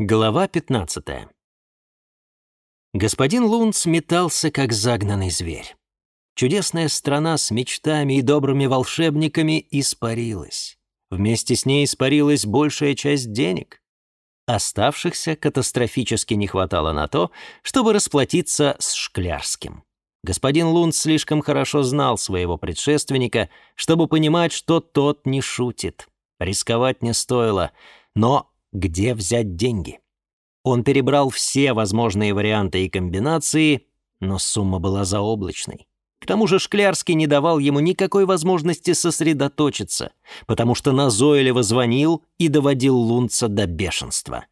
Глава 15. Господин Лунц метался, как загнанный зверь. Чудесная страна с мечтами и добрыми волшебниками испарилась. Вместе с ней испарилась большая часть денег. Оставшихся катастрофически не хватало на то, чтобы расплатиться с Шклярским. Господин Лунц слишком хорошо знал своего предшественника, чтобы понимать, что тот не шутит. Рисковать не стоило, но где взять деньги. Он перебрал все возможные варианты и комбинации, но сумма была заоблачной. К тому же Шклярский не давал ему никакой возможности сосредоточиться, потому что назойливо звонил и доводил Лунца до бешенства.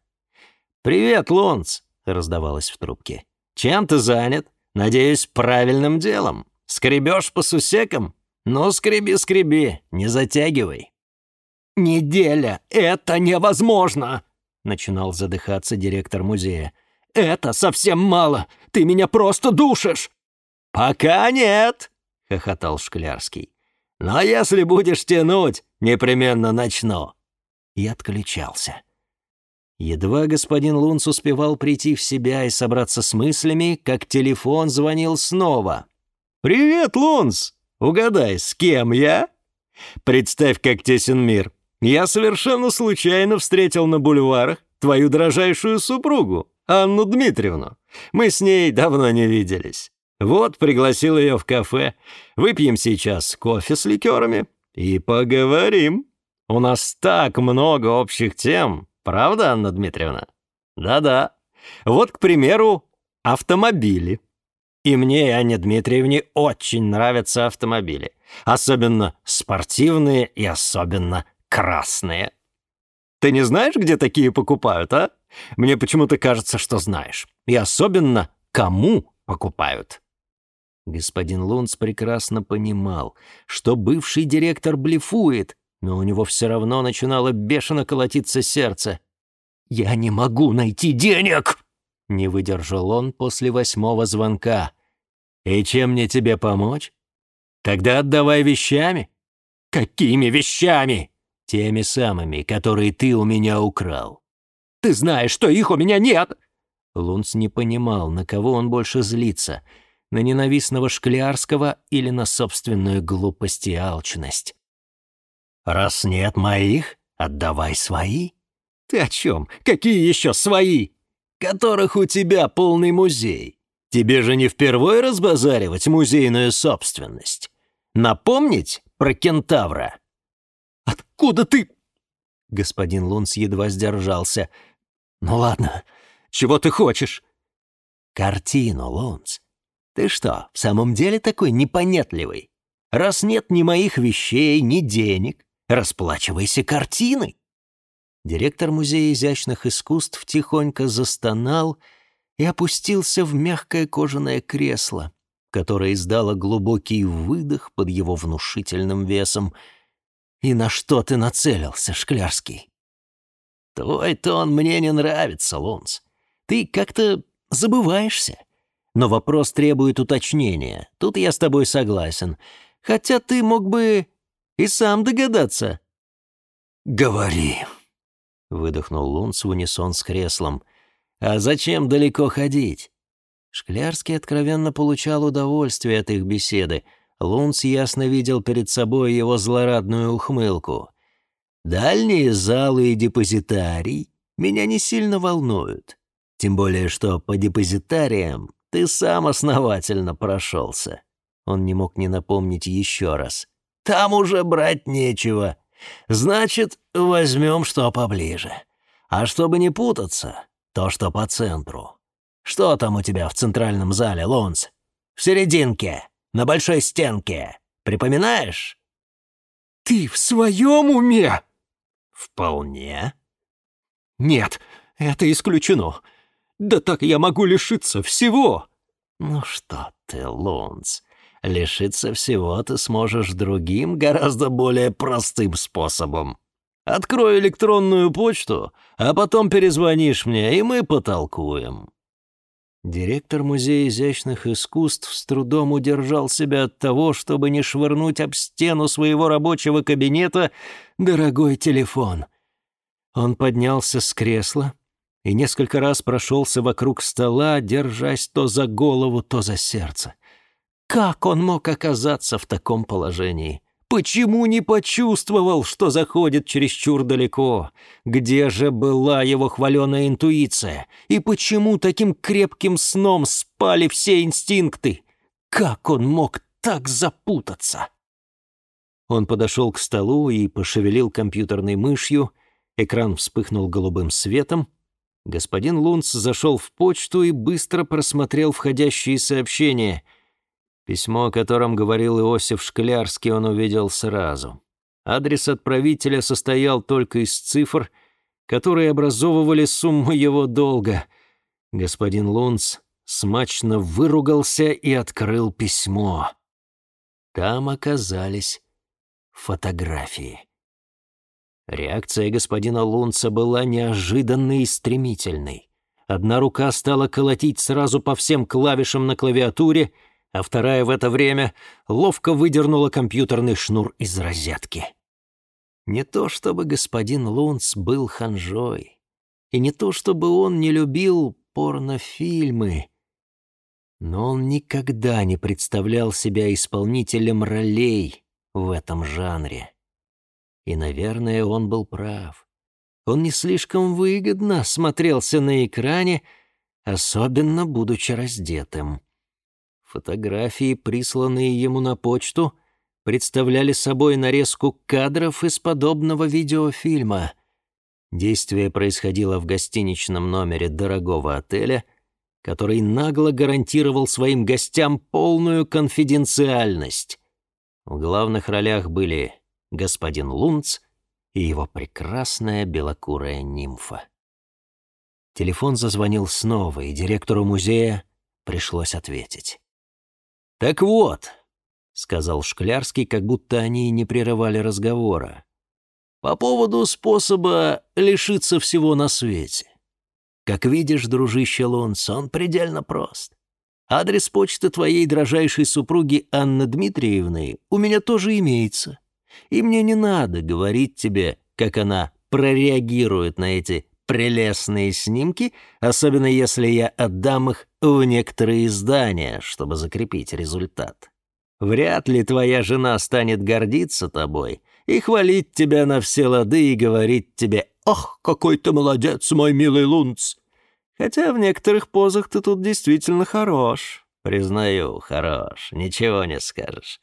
«Привет, Лунц!» — раздавалось в трубке. «Чем ты занят? Надеюсь, правильным делом. Скребешь по сусекам? Ну, скреби-скреби, не затягивай». «Неделя! Это невозможно!» Начинал задыхаться директор музея. «Это совсем мало! Ты меня просто душишь!» «Пока нет!» — хохотал Шклярский. «Но если будешь тянуть, непременно начну!» И отключался. Едва господин Лунц успевал прийти в себя и собраться с мыслями, как телефон звонил снова. «Привет, Лунц! Угадай, с кем я?» «Представь, как тесен мир. Я совершенно случайно встретил на бульварах твою дрожайшую супругу, Анну Дмитриевну. Мы с ней давно не виделись. Вот пригласил ее в кафе. Выпьем сейчас кофе с ликерами и поговорим. У нас так много общих тем, правда, Анна Дмитриевна? Да-да. Вот, к примеру, автомобили. И мне и Анне Дмитриевне очень нравятся автомобили. Особенно спортивные и особенно красные. Ты не знаешь, где такие покупают, а? Мне почему-то кажется, что знаешь. И особенно, кому покупают. Господин Лунц прекрасно понимал, что бывший директор блефует, но у него все равно начинало бешено колотиться сердце. «Я не могу найти денег!» — не выдержал он после восьмого звонка. «И чем мне тебе помочь? Тогда отдавай вещами». «Какими вещами?» Теми самыми, которые ты у меня украл. Ты знаешь, что их у меня нет!» Лунц не понимал, на кого он больше злится — на ненавистного Шклярского или на собственную глупость и алчность. «Раз нет моих, отдавай свои». «Ты о чем? Какие еще свои? Которых у тебя полный музей. Тебе же не впервой разбазаривать музейную собственность. Напомнить про кентавра?» Откуда ты?» Господин Лунс едва сдержался. «Ну ладно, чего ты хочешь?» «Картину, Лунс. Ты что, в самом деле такой непонятливый? Раз нет ни моих вещей, ни денег, расплачивайся картиной!» Директор Музея изящных искусств тихонько застонал и опустился в мягкое кожаное кресло, которое издало глубокий выдох под его внушительным весом — и на что ты нацелился, Шклярский?» «Твой тон мне не нравится, Лунц. Ты как-то забываешься. Но вопрос требует уточнения. Тут я с тобой согласен. Хотя ты мог бы и сам догадаться». «Говори», — выдохнул Лунц в унисон с креслом. «А зачем далеко ходить?» Шклярский откровенно получал удовольствие от их беседы — Лунций ясно видел перед собой его злорадную ухмылку. «Дальние залы и депозитарий меня не сильно волнуют. Тем более, что по депозитариям ты сам основательно прошелся». Он не мог не напомнить еще раз. «Там уже брать нечего. Значит, возьмем что поближе. А чтобы не путаться, то, что по центру. Что там у тебя в центральном зале, Лонс? В серединке!» на большой стенке. Припоминаешь?» «Ты в своем уме?» «Вполне». «Нет, это исключено. Да так я могу лишиться всего». «Ну что ты, Лунц, лишиться всего ты сможешь другим, гораздо более простым способом. Открой электронную почту, а потом перезвонишь мне, и мы потолкуем». Директор Музея изящных искусств с трудом удержал себя от того, чтобы не швырнуть об стену своего рабочего кабинета дорогой телефон. Он поднялся с кресла и несколько раз прошелся вокруг стола, держась то за голову, то за сердце. Как он мог оказаться в таком положении? Почему не почувствовал, что заходит чересчур далеко? Где же была его хваленая интуиция? И почему таким крепким сном спали все инстинкты? Как он мог так запутаться? Он подошел к столу и пошевелил компьютерной мышью. Экран вспыхнул голубым светом. Господин Лунц зашел в почту и быстро просмотрел входящие сообщения — Письмо, о котором говорил Иосиф Шклярский, он увидел сразу. Адрес отправителя состоял только из цифр, которые образовывали сумму его долга. Господин Лунц смачно выругался и открыл письмо. Там оказались фотографии. Реакция господина Лунца была неожиданной и стремительной. Одна рука стала колотить сразу по всем клавишам на клавиатуре — а вторая в это время ловко выдернула компьютерный шнур из розетки. Не то чтобы господин Лунц был ханжой, и не то чтобы он не любил порнофильмы, но он никогда не представлял себя исполнителем ролей в этом жанре. И, наверное, он был прав. Он не слишком выгодно смотрелся на экране, особенно будучи раздетым. Фотографии, присланные ему на почту, представляли собой нарезку кадров из подобного видеофильма. Действие происходило в гостиничном номере дорогого отеля, который нагло гарантировал своим гостям полную конфиденциальность. В главных ролях были господин Лунц и его прекрасная белокурая нимфа. Телефон зазвонил снова, и директору музея пришлось ответить. «Так вот», — сказал Шклярский, как будто они не прерывали разговора, «по поводу способа лишиться всего на свете. Как видишь, дружище Лунц, он предельно прост. Адрес почты твоей дрожайшей супруги Анны Дмитриевны у меня тоже имеется. И мне не надо говорить тебе, как она прореагирует на эти прелестные снимки, особенно если я отдам их в некоторые издания, чтобы закрепить результат. Вряд ли твоя жена станет гордиться тобой и хвалить тебя на все лады и говорить тебе «Ох, какой ты молодец, мой милый Лунц!» Хотя в некоторых позах ты тут действительно хорош. Признаю, хорош, ничего не скажешь.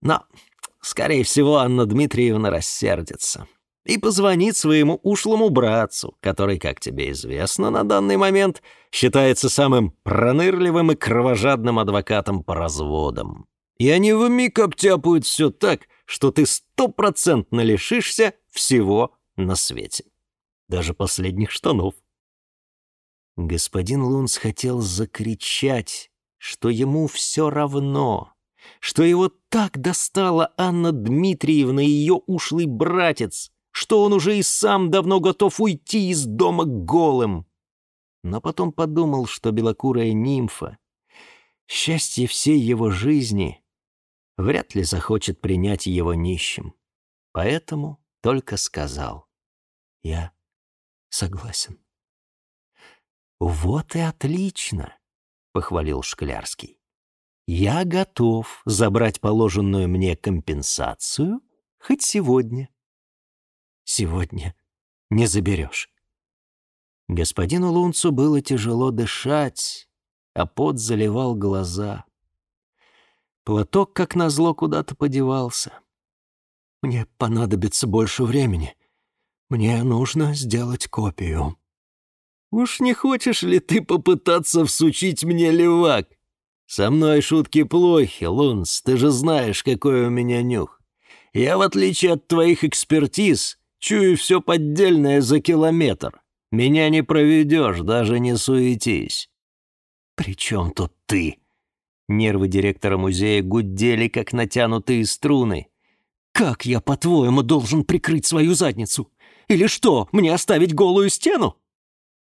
Но, скорее всего, Анна Дмитриевна рассердится и позвонить своему ушлому братцу, который, как тебе известно, на данный момент считается самым пронырливым и кровожадным адвокатом по разводам. И они вмиг обтяпают все так, что ты стопроцентно лишишься всего на свете. Даже последних штанов. Господин Лунс хотел закричать, что ему все равно, что его так достала Анна Дмитриевна и ее ушлый братец, что он уже и сам давно готов уйти из дома голым. Но потом подумал, что белокурая нимфа, счастье всей его жизни, вряд ли захочет принять его нищим. Поэтому только сказал «Я согласен». «Вот и отлично!» — похвалил Шклярский. «Я готов забрать положенную мне компенсацию хоть сегодня» сегодня не заберешь. Господину Лунцу было тяжело дышать, а пот заливал глаза. Платок, как назло, куда-то подевался. «Мне понадобится больше времени. Мне нужно сделать копию». «Уж не хочешь ли ты попытаться всучить мне левак? Со мной шутки плохи, Лунс. ты же знаешь, какой у меня нюх. Я, в отличие от твоих экспертиз, Чую все поддельное за километр. Меня не проведешь, даже не суетись». «При чем тут ты?» Нервы директора музея гудели, как натянутые струны. «Как я, по-твоему, должен прикрыть свою задницу? Или что, мне оставить голую стену?»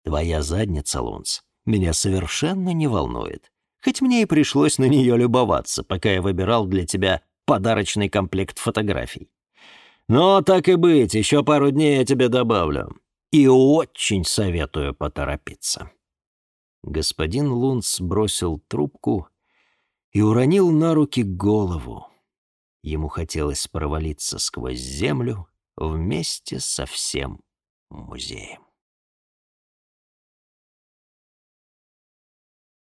«Твоя задница, Лунц, меня совершенно не волнует. Хоть мне и пришлось на нее любоваться, пока я выбирал для тебя подарочный комплект фотографий. Но так и быть, еще пару дней я тебе добавлю. И очень советую поторопиться». Господин Лунц бросил трубку и уронил на руки голову. Ему хотелось провалиться сквозь землю вместе со всем музеем.